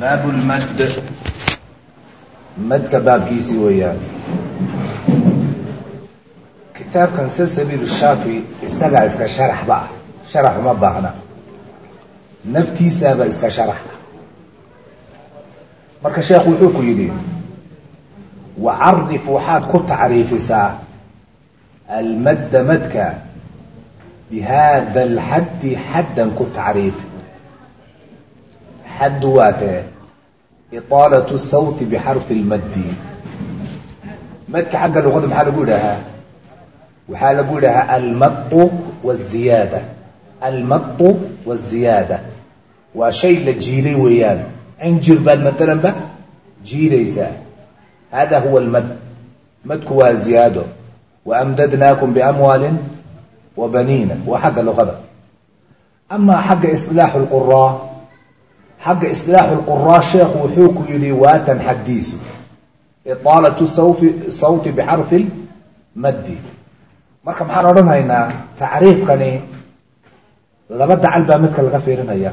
baabu lmad madka baabkiisii weeyaan. Kitaabkan salsabiil shaafi isagaa iska sharaxba ah sharax uma baahna. Naftiisaaba iska sharax. Marka sheekhu wuxuu ku yidhi wacarif waxaad ku tacriifisaa almadda madka bihada alxaddi xaddan ku tacriif xaddu waa tee iطaalatu sawti bixarfi lmaddi madka xagga luqada maxaa lagu idhaahaa waxaa lagu idhahaa almadu wziyaada almadu wziyaada waa shay la jiiday weeyaan cinjir baad maalanba jiidaysaa hada huwa almad madku waa ziyaado waamdadnaakum biamwaalin wa baniina waa xagga luqada amaa xagga isilaaxu lquraa xagga isilaaxu lquraa sheekhu wuxuu ku yidhi waatan xaddiisu. Iطaalatu sawi sawti bixarfi maddi. Marka maxaan odhanaynaa tacriifkani laba dacal baa madka laga fiirinaya.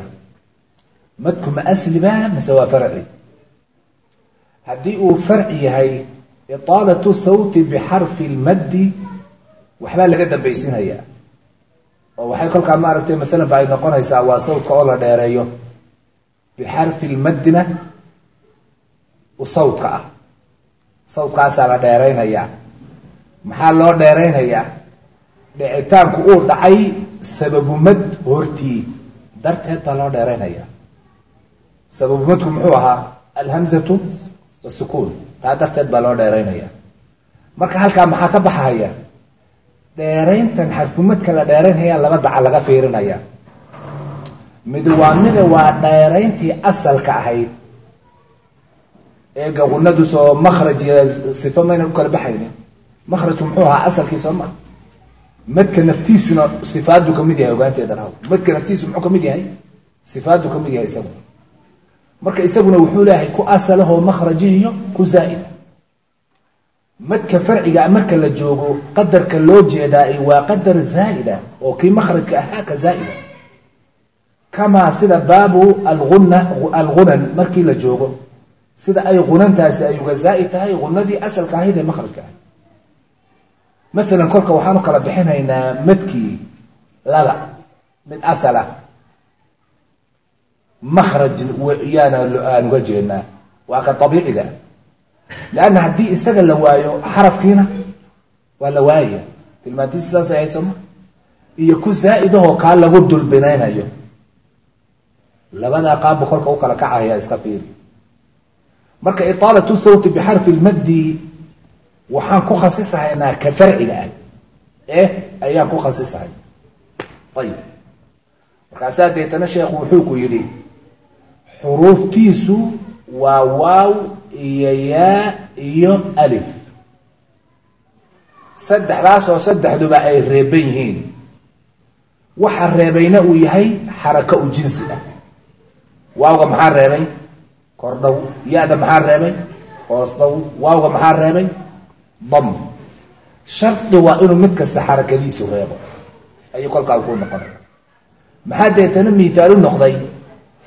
Madku ma asliba mise waa farci. Haddii uu farci yahay iطaalatu sawti bixarfi lmaddi waxbaa laga dambaysinaya. Oo waxay kolkaa maaragtay maalan ba ay noqonaysaa waa sawtka oo la dheereeyo bixarfi lmaddina u sawtka ah sawtkaasaa la dheeraynayaa maxaa loo dheeraynayaa dhicitaanku uu dhacay sababu mad hortii darteed baa loo dheeraynaya sababu madku muxuu ahaa alhamzatu wasukuun taa darteed baa loo dheeraynaya marka halkaa maxaa ka baxahaya dheerayntan xarfumadka la dheeraynaya laba daca laga fiirinaya mid waa dheerayntii asalka ahayd eega qunadu soo makraj iyo sifo maynan u kala baxaynin. Makrajku muxuu ahaa asalkii soo ma madka naftiisuna sifaadu ka mid yahay ogaanteedan haw madka naftiisu muxuu ka mid yahay? Sifaadu ka mid yahay isaguna marka isaguna wuxuu leeyahay ku asalahoo makrajihiyo ku zaa'ida madka farciga marka la joogo qadarka loo jeedaa waa qadar zaa'ida oo kii makrajka ahaa ka zaa'ida kamaa sida baabu aluna algunan markii la joogo. Sida ay gunantaasi ay uga zaa'id tahay gunadii asalka ahayd ee makrajka ahayd. Maalan kolka waxaanu kala bixinaynaa madkii laba mid asala. Makraj yaana aan uga jeednaa. Waa ka abiiciga leanna haddii isaga la waayo xarafkiina waa la waayaya tilmaantiisi saasay ahayd sooma iyo ku zaa'idahoo kaa lagu dulbinaynayo labadaa qaabba kolka u kala kacaya iska fiiri. Marka iطaalatu sawti bixarfi lmaddi waxaan ku khasisahaynaa ka farciga ah. Eh ayaan ku khasisahay. Ayib. Markaasaa deetana sheekhu wuxuu ku yidhi xuruuftiisu waa waaw iyo yaa iyo alif. Saddexdaas oo saddexduba ay reeban yihiin. Waxa reebayna uu yahay xaraka u jinsi ah waawga maxaa reebay? Kordhow. Ya-da maxaa reebay? Hoos dhow waawga maxaa reebay? Dam. Shardi waa inuu mid kasta xarakadiisu reebo. Ayuu kolkaa ku noqonaya maxaa deetana miithaalu noqday?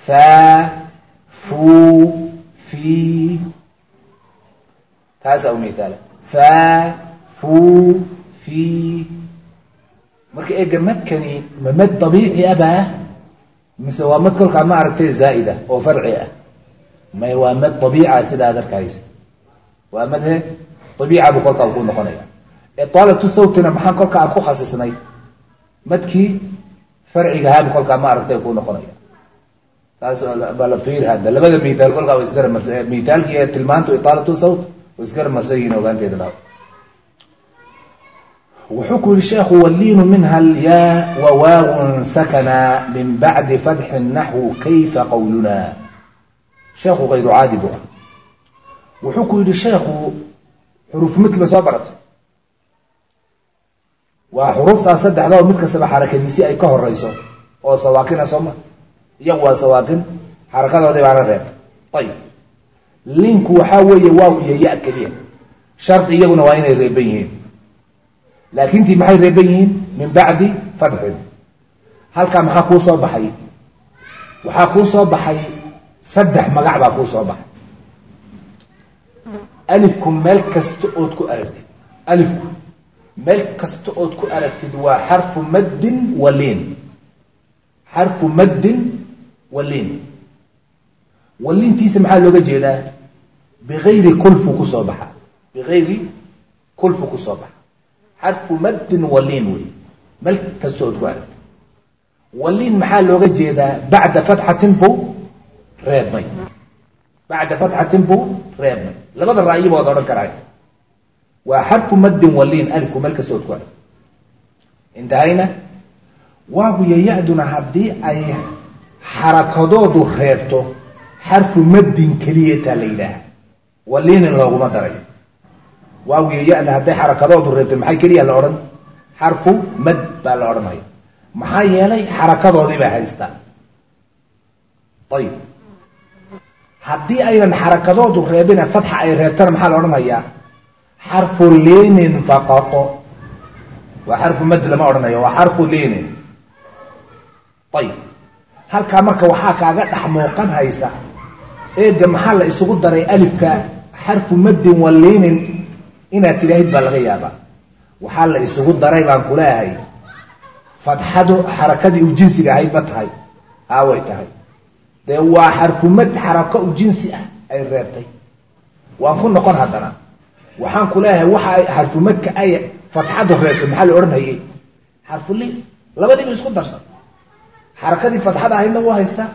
Faa fuu fi. Taasaa u mithaala faa fuu fi. Marka eega madkani ma mad dabiici abaa mise waa mad kolkaa ma aragtay zaa'ida oo farci ah. May waa mad dabiica sidaa ad arkaysa waa mad he dabiica buu kolkaa ku noqonaya. Iطaalatu sawtina maxaan kolkaa aan ku khasisnay? Madkii farcigahaabuu kolkaa ma aragtay ku noqonaya. Taas baa la fiiri hadda labada mithaal kolkaa wa isgara marsa mithaalki ee tilmaantu iطaalatu sawt wa isgara marsan yihiin ogaanteeda la wuxuu ku yihi sheekhu waliinu minha alyaa wawaawn sakana min bacdi fatxi naxwu kayfa qawluna sheekhu kayru caadi bu ah wuxuu ku yidhi sheekhu xuruuf midki ba soo baratay waa xuruuftaas saddexda oo mid kastaba xarakadiisi ay ka horeyso oo sawaakina soo ma iyagu waa sawaakin xarakadoodii baana reeb ayib linku waxaa weeye waaw iyo iyaguna waa inay reeban yihiin laakintii maxay reeban yihiin? Min bacdi fatxin halkaa maxaa kuu soo baxay? Waxaa kuu soo baxay saddex magac baa kuu soo baxay. Alifku meel kasta ood ku aragtid. Alifku meel kasta ood ku aragtid waa xarfu maddin wa liin. Xarfu maddin wa liin. Waliintiisa maxaa looga jeedaa? Bigayri kulfu ku soo baxa. Bigayri kulfu ku soo baxa xarfu maddin waliin wey. Meel kasta ood ku aragtid waliin maxaa looga jeedaa bacda fatxatin buu reebmay. Bacda fatxatin buu reebmay. Labada ra'yiba odhan karaysa. Waa xarfu maddin waliin alifku meel kasta ood ku aragtid intahayna waaguya ya-duna haddii ay xarakadoodu reebto xarfu maddin keliyataa la yidhaaha. Waliinin looguma darayo waaguya ya-da hadday xarakadoodu reebto maxay keliya la odhan? Xarfu mad baa la odhanaya. Maxaa yeelay xarakadoodii bay haystaa ayib haddii aynan xarakadoodu reebine fatxa ay reebtana maxaa la odhanayaa? Xarfu liinin faqato waa xarfu mad lama odhanayo waa xarfu liinin. Ayib halkaa marka waxaa kaaga dhex muuqan haysa eega maxaa la isugu daray alifka? Xarfu maddin waliinin inaad tidhaahid baa laga yaabaa. Waxaa la isugu daray baan kuleehay fatxadu xarakadii u jinsiga ahayd ma tahay. Aaway tahay. Dee waa xarfumad xarako u jinsi ah ay reebtay. Waan ku noqon haddana. Waxaan ku leeyahay waxa ay xarfumadka ay fatxadu reebtay maxaa la odhanhayay xarfuli labadiiba isku darsan. Xarakadii fatxada ahaydna waa haystaa.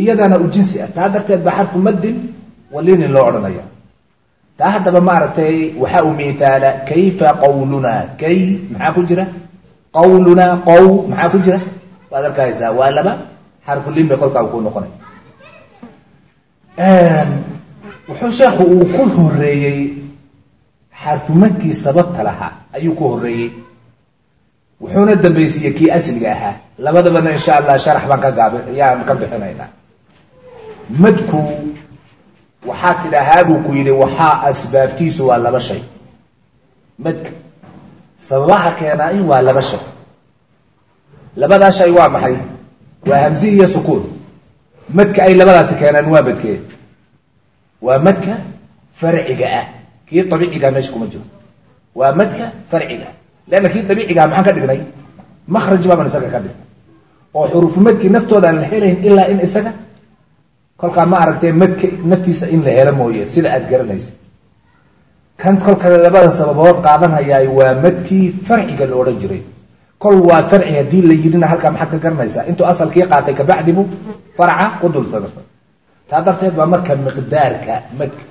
Iyadana u jinsi ah. Taa darteed baa xarfu maddin waliinin loo odhanaya taa haddaba maaragtay waxaa u miithaala kayfa qawlunaa? Kay maxaa ku jira? Qawlunaa qow maxaa ku jira? Waad arkaysaa waa laba xarfuliin bay kolkaa ku noqonay. Wuxuu sheekhu uu ku horeeyey xarfumadkii sababta lahaa ayuu ku horeeyey wuxuuna dambaysiiyey kii asliga ahaa. Labadabana insha allah sharax baan ka gaab yaan ka bixinaynaa madku waxaa tidhaahaa buu ku yidhi waxaa asbaabtiisu waa laba shay. Madka sababaha keenaa-i waa laba shay. Labadaa shay waa maxay? Waa hamsi iyo sukuun. Madka ay labadaasi keenaan waa madkee. Waa madka farciga ah. Kii abiicigaa meesha kuma jiro. Waa madka farciga. Ah leanna kii dabiicigaha maxaan ka dhignay? Makraj baaban isaga ka dhignay. Oo xuruufu madkii naftooda aan la helayn ilaa in isaga kolkaa ma aragtee madka naftiisa in la helo mooye sida aad garanaysa. Kan kolka labada sababood qaadanhayaay waa madkii farciga la odhan jiray. Kol waa farci haddii la yidhina halkaa maxaad ka garanaysaa intuu asalkii qaatay kabacdibu farca ku dul sagarsa taa darteed baa marka miqdaarka madka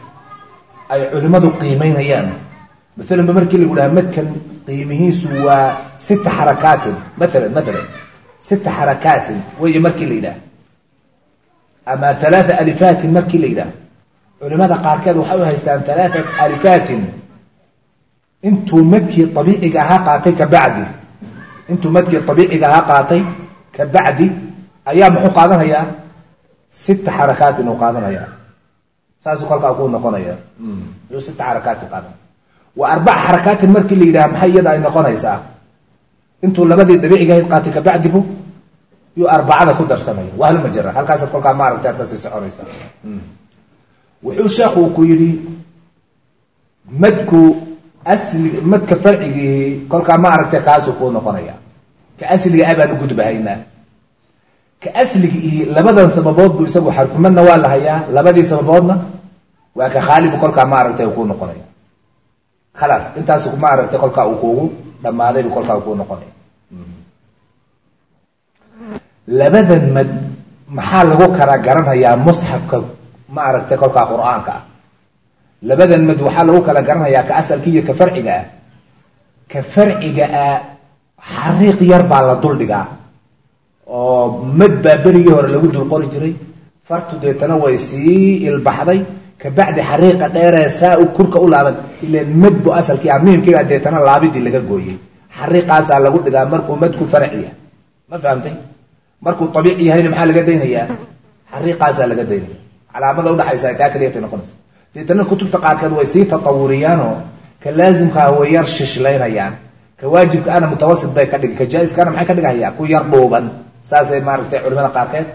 ay culimmadu qiimeynayaan. Maalan ba markii lagu dhaha madkan qiimihiisu waa sita xarakaatin maalan maalan sita xarakaatin wey markii la yidhaah ama alaaa alifaatin markii la yidhaah culimada qaarkeed waxay u haystaan alaaa alifaatin intuu madkii abiiciga ahaa qaatay kabacdi intuu madkii abiiciga ahaa qaatay kabacdi ayaa muxuu qaadanayaa sita xarakaatin uu qaadanaya saasu kolkaa kuu noqonaya yuu sita xarakaatin qaadanaya waa arbaca xarakaatin markii la yidhaha maxay iyada ay noqonaysaa intuu labadii dabiiciga ahayd qaatay kabacdibu yuu arbacada ku darsamaya waa hal majara halkaasaad kolkaa maaragta ad ka sii soconaysa. Wuxuu sheekhu ku yidhi madku asli madka farcigii kolkaa ma aragtay kaasuu kuu noqonaya. Ka asliga a baan u gudbahaynaa ka asligii labadan sababood buu isagu xarfumadna waa la hayaa labadii sababoodna waa ka khaalibu kolkaa ma aragtay kuu noqonaya. Khalaas intaas ma aragtay kolkaa uu kuugu dhammaadaybu kolkaa kuu noqonaya labadan mad maxaa lagu kala garanayaa musxafka ma aragtay kolkaa qur'aanka ah. Labadan mad waxaa lagu kala garanayaa ka asalka iyo ka farciga ah. Ka farciga ah xariiq yar baa la dul dhigaa. Oo mad baa berigii hore lagu dul qori jiray. Fartu deetana way sii ilbaxday. Kabacdi xariiqa dheeree saa u kurka u laaban ilan mad bu asalkii ah miimkiibaa deetana laabidii laga gooyey. Xariiqaasaa lagu dhigaa markuu madku farciya ma fahamtay markuu abiici yahayna maxaa laga daynayaa xariiqaasaa laga daynaya. Calaamada udhaxaysa taa kaliyatay noqonaysa deetana kutubta qaarkeed way sii tatawuriyaanoo ka laazimkaa way yar shishlaynayaan. Ka waajibka ana mutawasit bay ka dhigi ka jaa-iskaana maxay ka dhigahayaan ku yar dhuuban. Saasay maaragtay culimada qaarkeed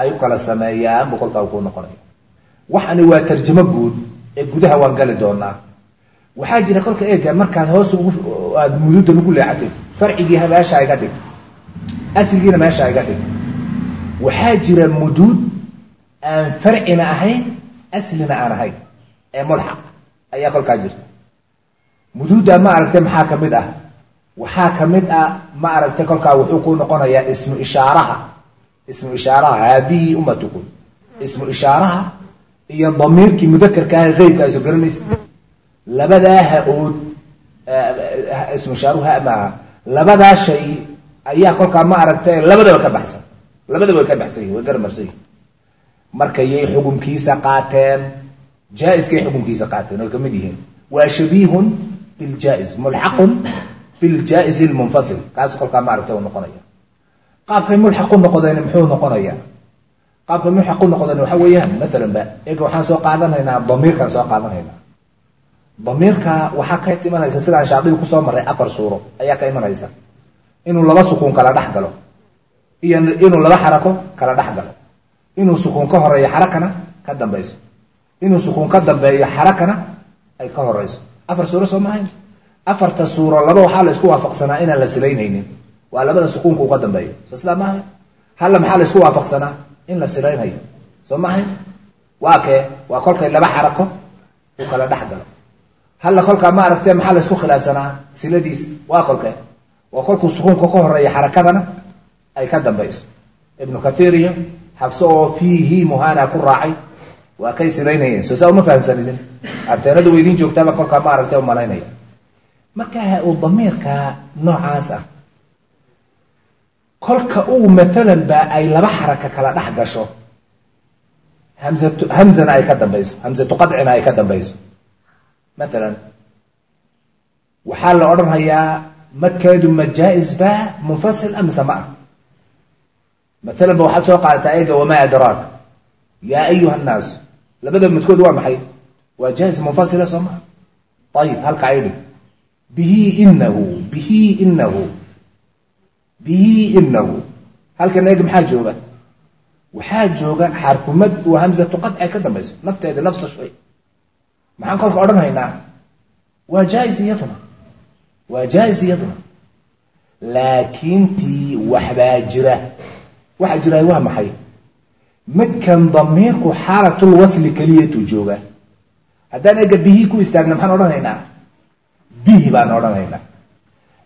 ay u kala sameeyaan buu kolkaa kuu noqonaya waxani waa tarjamo guud ee gudaha waan gali doonaa. Waxaa jira kolka eega markaad hoos ugu aada mududa lagu leexatay farcigii meesha iga dhig asligiina meesha iga dhig waxaa jira muduud aan farcina ahayn aslina aan ahayn ee mulxaq. Ayaa kolkaa jirta. Muduudda ma aragtay maxaa ka mid ah? Waxaa ka mid ah ma aragtay kolkaa wuxuu ku noqonayaa ismu ishaaraha. Ismu ishaaraha haadihi ummatukum ismu ishaaraha iyo damiirkii mudakarka ah eybka ayso garanaysa. Labadaa ha-ood ismu ishaaruhu ha maaha labadaa shay ayaa kolkaa ma aragtay labadaba ka baxsan. Labadaba way ka baxsan yihiin way garamarsan yihiin markayay xukumkiisa qaateen jaa-iskay xukumkiisa qaateen oy ka mid yihiin. Waa shabiihun biljaa-is mulxaqun biljaa-is lmunfasil kaas kolkaa ma aragtay u noqonaya. Qaabkay mulxaq u noqdeen muxuu noqonaya qaabkay mulxaq u noqdeen waxa weeyaan maalan ba ega waxaan soo qaadanaynaa damiirkaan soo qaadanaynaa. Damiirka waxaa ka imanaysa sidaan shaadibi ku soo maray afar suuro ayaa ka imanaysa inuu laba sukuun kala dhex galo. Iyo inuu laba xarako kala dhex galo. Inuu sukuun ka horeeyo xarakana ka dambayso. Inuu sukuun ka dambeeyo xarakana ay ka horeyso. Afar suuro soo maahayn afarta suuro laba waxaa la isku waafaqsanaa inaan la silaynaynin. Waa labada sukuunka uga dambeeyo. Soo sidaa halla maxaa la isku waafaqsanaa? In la silaynayo. Soo maahayn waa kee? Waa kolkay laba xarako u kala dhex galo. Halla kolkaa ma aragtee maxaa la khilaafsanaa? Siladiisa waa kolkee waa kolkuu sukuunka ka horreeya xarakadana ay ka dambayso. Ibnu kathiir iyo xabso oo fiihi muhana ku raacay. Waa kay silaynayeen soo saa uma fahamsanidin arteenadu way idiin joogtaaba kolkaa ma aragtee u malaynaya. Markaa uu damiirka noocaas ah kolka uu maalan ba ay laba xaraka kala dhex gasho. Hamzatu hamzana ay ka dambayso. Hamzatu qadcina ay ka dambayso. Maalan waxaa la odhanhayaa madkeedu ma jaa-is ba munfasil amise ma ah maalan ba waxaad soo qaadataa eega wamaa adraak yaa ayuha nnaas labada midkood waa maxay waa jaa-is munfasila soo maa ayib halka idhig bihi inahu bihi inahu bihi inahu halkan eega maxaa jooga waxaa jooga xarfumad oo hamzatu qadci ay ka dambayso nafteeda nafsa shay maxaan kolka odhan haynaa waa jaa-is iyaduna waa jaa-is iyaduna. Laakiin tii waxbaa jira. Waxa jiraay waa maxay? Midkan damiirku xaalatul wasli keliyatuu jooga. Haddaan eega bihi ku istaagna maxaan odhan haynaa bihi baan odhan haynaa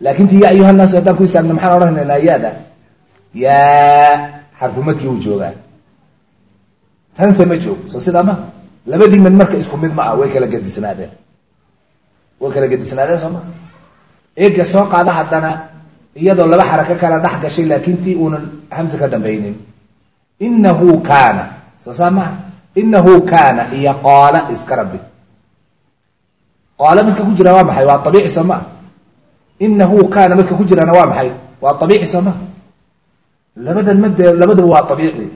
laakin ti ya ayuha naasu haddaan ku istaagna maxaan odhan haynaa yaada yaa xarfumadkii uu joogaa. Tanse ma joogo. Soo sidaa ma? Labadii mid marka isku mid ma ah way kala gedisnaadeen way kala gedisnaadeen soo ma eega soo qaada haddana iyadoo laba xarako kala dhex gashay laakiin tii uunan hamse ka dambaynin. Inahu kaana. Soo saa maha kaana iyo qaala iska rabbi. Qaala midka ku jira waa maxay? Waa abiici soo maa inahu kaana midka ku jirana waa maxay? Waa abiici soo maa labadan made labadaba waa abiici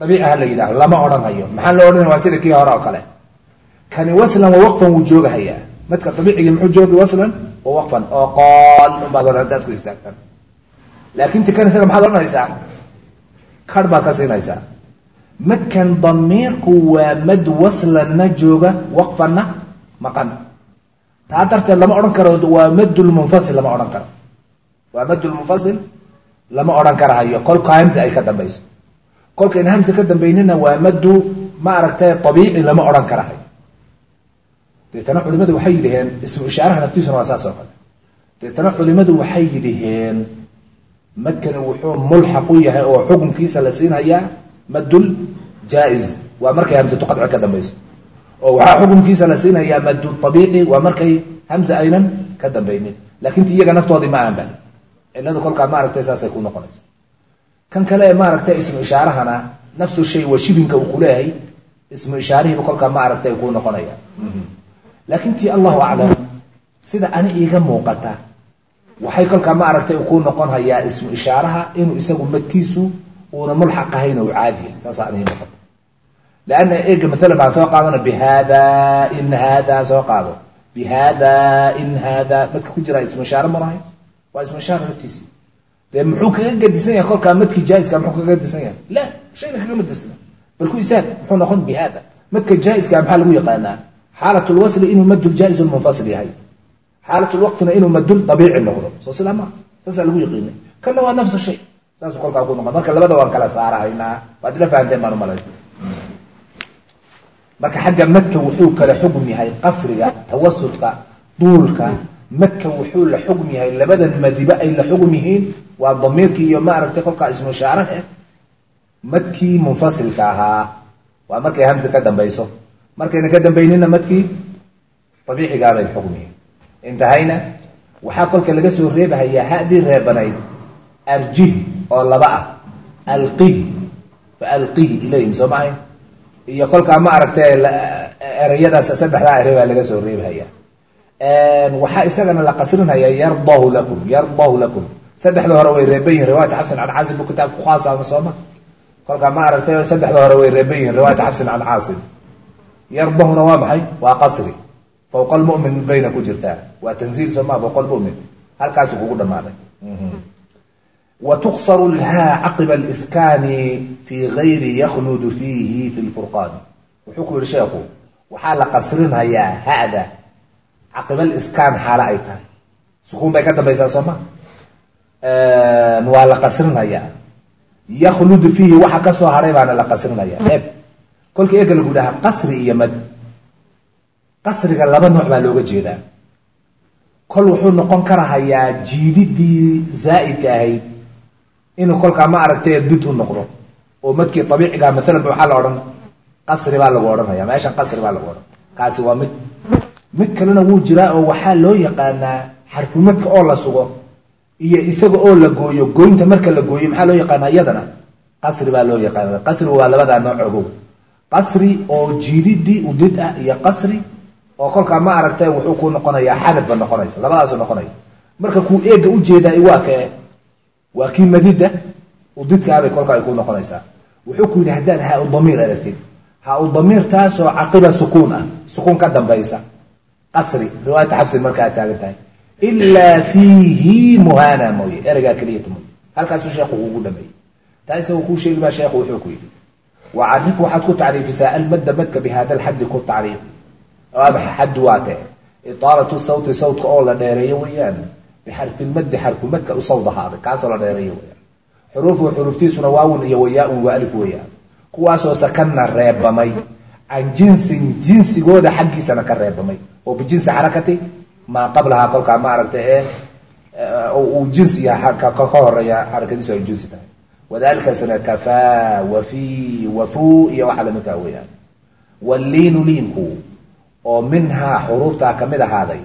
abiici ha la yidhaaho lama odhan hayo maxaa loo odhanaya waa sida kii hore oo kale. Kani waslan wa waqfan wuu joogahayaa. Midka abiicigii muxuu joogi waslan? wa waqfan oo qool unbaad hore haddaad ku istaagtaan. Laakin ti kan isaga maxaad odhanaysaa kar baad ka siinaysaa. Madkan damiirku waa mad waslanna jooga waqfanna maqan. Taa darteed lama odhan karo waa madulmunfasil lama odhan karo. Waa madulmunfasil lama odhan karahayo. Kolka hamse ay ka dambayso. Kolkayn hamse ka dambaynina waa madu ma aragtay abiici lama odhan karahayo deetana culimadu waxay yidhaheen ismu ishaaraha naftiisuna waa saas oo kale. Deetana culimadu waxay yidhaheen madkani wuxuu mulxaq u yahay oo xukunkiisa la siinhayaa madul jaa-is waa markay hamsatu qadci ka dambayso. Oo waxaa xukunkiisa la siinayaa madul abiici waa markay hamse aynan ka dambaynin. Laakin ti iyaga naftoodii ma aanba ciladu kolkaa maaragtay saasay ku noqonaysa. Kan kale maaragtay ismu ishaarahana nafsu shay waa uu kuleeyahay ismu ishaarihiiba kolkaa maaragtay kuu noqonaya laakin tii allahu aclam sida ani iiga muuqata waxay kolkaa ma aragtay kuu noqon hayaa ismu ishaaraha inuu isagu madkiisu uuna mulxaq ahayn o caadiya saasa anii muuqata lanna eega maalan baan soo qaadana bihada in hada soo qaado. Bihada in hada madka ku jira ismu ishaare malahay waa ismu ishaara laftiisi dee muxuu kaga gadisan yahay kolkaa madkii jaa-iska muxuu kaga gadisan yahay? La shayna kagama dirsna bal ku istaag muxuu noqon bi hada madka jaa-iska maxaa lagu yaqaanaa xaalat lwasli inuu madul jaa-is munfasil yahay. xaalat lwaqfina inuu madul dabiici noqdo. Soo sidaa maa saasaa lagu yaqiinay kana waa nafsu shay. Saas kolkaa ku noqon. Marka labada waan kala saarahaynaa waad ila fahanteen baan umalay marka xagga madka wuxuu kala xugm yahay qasriga tawasulka duulka. Madka wuxuu la xugm yahay labadan madiba ay la xugm yihiin. Waa damiirkii iyo maaragtay kolkaa ismushaarahe madkii munfasilka ahaa. Waa markay hamse ka dambayso markayna ka dambaynina madkii xugm yihiin intahayna waxaa kolka laga soo reebahayaa haddii reebanayd arjih oo laba ah alqih fa alqihi ilayhim soo maahay iyo kolkaa ma aragtay ereyadaas saddexdaa ere baa laga soo reebhaya waxaa isagana la qasrinaya yardahu lakum yardahu lakum. Saddexda hore way reeban yihiin riwaayat xabsin can caasim bu kitaab ku khaasama sooma kolkaa ma aragtay saddexda hore way reeban yihiin riwaayat xabsin can caasim yarbahuna waa maxay? Waa qasri. Fawqa lmumin bayna ku jirtaa. Waa tanziil soomaa fawqa lmumin halkaas kugu dhamaaday mhm. wa tuksaru lhaa caqiba aliskaani fii gayri yakhludu fiihi fi lfurqaan wuxuu ku yihi sheekhu waxaa la qasrinhayaa hada. Caqiba liskaan xaale ay tahay. Sukuun bay ka dambaysaa sooma waa la qasrinhayaa yakhludu fiihi waxa ka soo haray baana la qasrinhayaa kolka ega lagu dhahaa qasri iyo mad. Qasriga laba nooc baa looga jeedaa. Kol wuxuu noqon karahayaa jiididii zaa'idka ahayd. Inuu kolkaa ma aragtay did u noqdo oo madkii abiiciga maalan maxaa la odhan qasri baa lagu odhanaya meeshan qasri baa lagu odhan. Kaasi waa mid. Mid kalena wuu jiraa oo waxaa loo yaqaanaa xarfumadka oo la sugo iyo isaga oo la gooyo goynta marka la gooyo maxaa loo yaqaanaa iyadana? Qasri baa loo yaqaana qasrigu waa labadaa nooc ogow qasri oo jiididii udid ah iyo qasri oo kolkaa ma aragtay wuxuu ku noqonayaa xadadba noqonaysa labadaasu noqonaya. Marka kuu eega u jeedaa waa kee waa kii madida udidkaabay kolka ay ku noqonaysaa. Wuxuu ku yidhi haddaad ha u damiir aragtid. Ha u damiir taasoo caqiba sukuun ah sukuun ka dambaysa. Qasri riwaayata xabsin markaa taagan tahay. Ilaa fiihi muhana mooye ereygaa keliyata mooye. Halkaasuu sheekhu ugu dhameeyey taa isaga kuu sheegi baa sheekhu wuxuu ku yidhi wacarif waxaad ku tacriifisaa almadda madka bihada alxaddi ku tacriif. Ama xaddu waa tee. Itaalatu sawti sawtka oo la dheereeyo weeyaan. Bixarfi lmaddi xarfu madka u sawd ahaaday kaasoo la dheereeyo weyaan xuruufu xuruuftiisuna waawun iyo wayaa-un waa alif weeyaan. Kuwaasoo sakanna reebamay. Can jinsin jinsigooda xaggiisana ka reebamay. Oo bijinsi xarakati maa qablahaa kolkaa ma aragtay ee uu jinsi yaha ka horreeya xarakadiisu ay jinsi tahay wadalikaasna kafaa wafii wafuu iyo waxa lamidkaa weeyaan walliinu liinku oo minhaa xuruuftaa ka mid ahaaday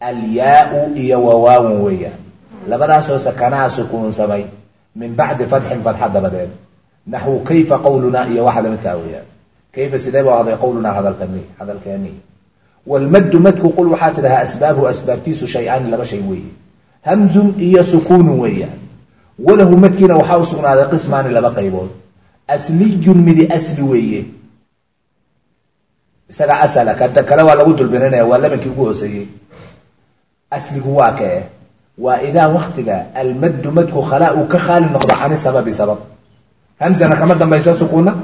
alyaau iyo wawaawun weeyaan labadaasoo sakanaha sukuunsamay min bacdi fatxin fatxa dabadeed naxwu kayfa qawlunaa iyo waxa lamidkaa weeyaan kayfa sidee buu ahday qawlunaa hadalkani hadalkeeni walmaddu madku qul waxaa tidhahaa asbaabuhu asbaabtiisu shay-aani laba shay weeye hamzun iyo sukuunun weeyaan walahu madkiina waxaa u sugnaaday qismaani laba qaybood. Asliyun midi asli weeye. Isagaa asala kada kale waa lagu dulbininaya waa labankii ugu hooseeyey asligu waa kee. Waa idaa waktiga almaddu madku khalaa uu ka khaali noqdo cani sababi sabab. Hamzana kama dambayso sukuunna?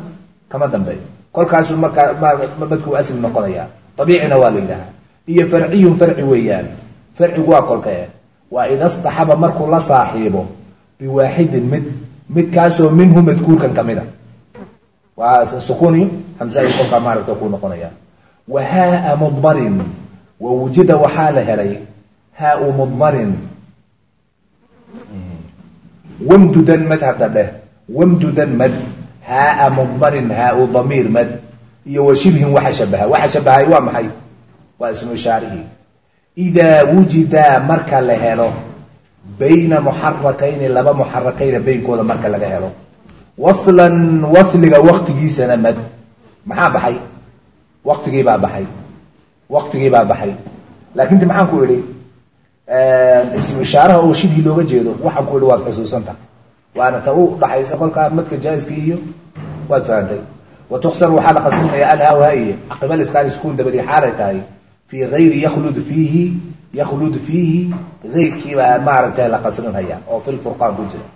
Kama dambeeyo kolkaasuu markaa madku asli noqonaya abiicina waa la iyo farciyun farci weeyaan. Farcigu waa kolkee. Waa ida staxaba markuu la saaxiibo biwaaxidin mid midkaasoo minhu madkuurkan ka mid a waa sukuuniyo hamsa ay kolkaa maaragta ku noqonaya wa haaa mudmarin wa wujida waxaa la helay haau mudmarin wamdudan mad hadda dheh wamdudan mad haaa mudmarin haau damiir mad iyo wa shibhin waxa shabaha waxa shabahay waa maxay waa wujidaa marka la helo bayna muxarakayni laba muxarakayna beynkooda marka laga helo. Waslan wasliga waktigiisana mad. Maxaa baxay? Waqtigiibaa baxay. Waqtigiibaa baxay. Laakin ti maxaan ku idhi ismu oo shibhi looga jeedo waxaan ku idhi waad xusuusanta waana ta u dhaxaysa kolkaa madka jaa'iska iyo waad fahantay watuksar waxaa la qasrinaya alhawhaiye caqibal iskaani sukuun dabadii xaalay tahay fii gayri yaklud fiihi yaklud fiihi gayrkiibaa maaragtay la qasrinhaya oo fi lfurqaan ku jira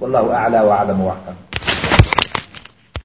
wallahu aclaa waclam waxkam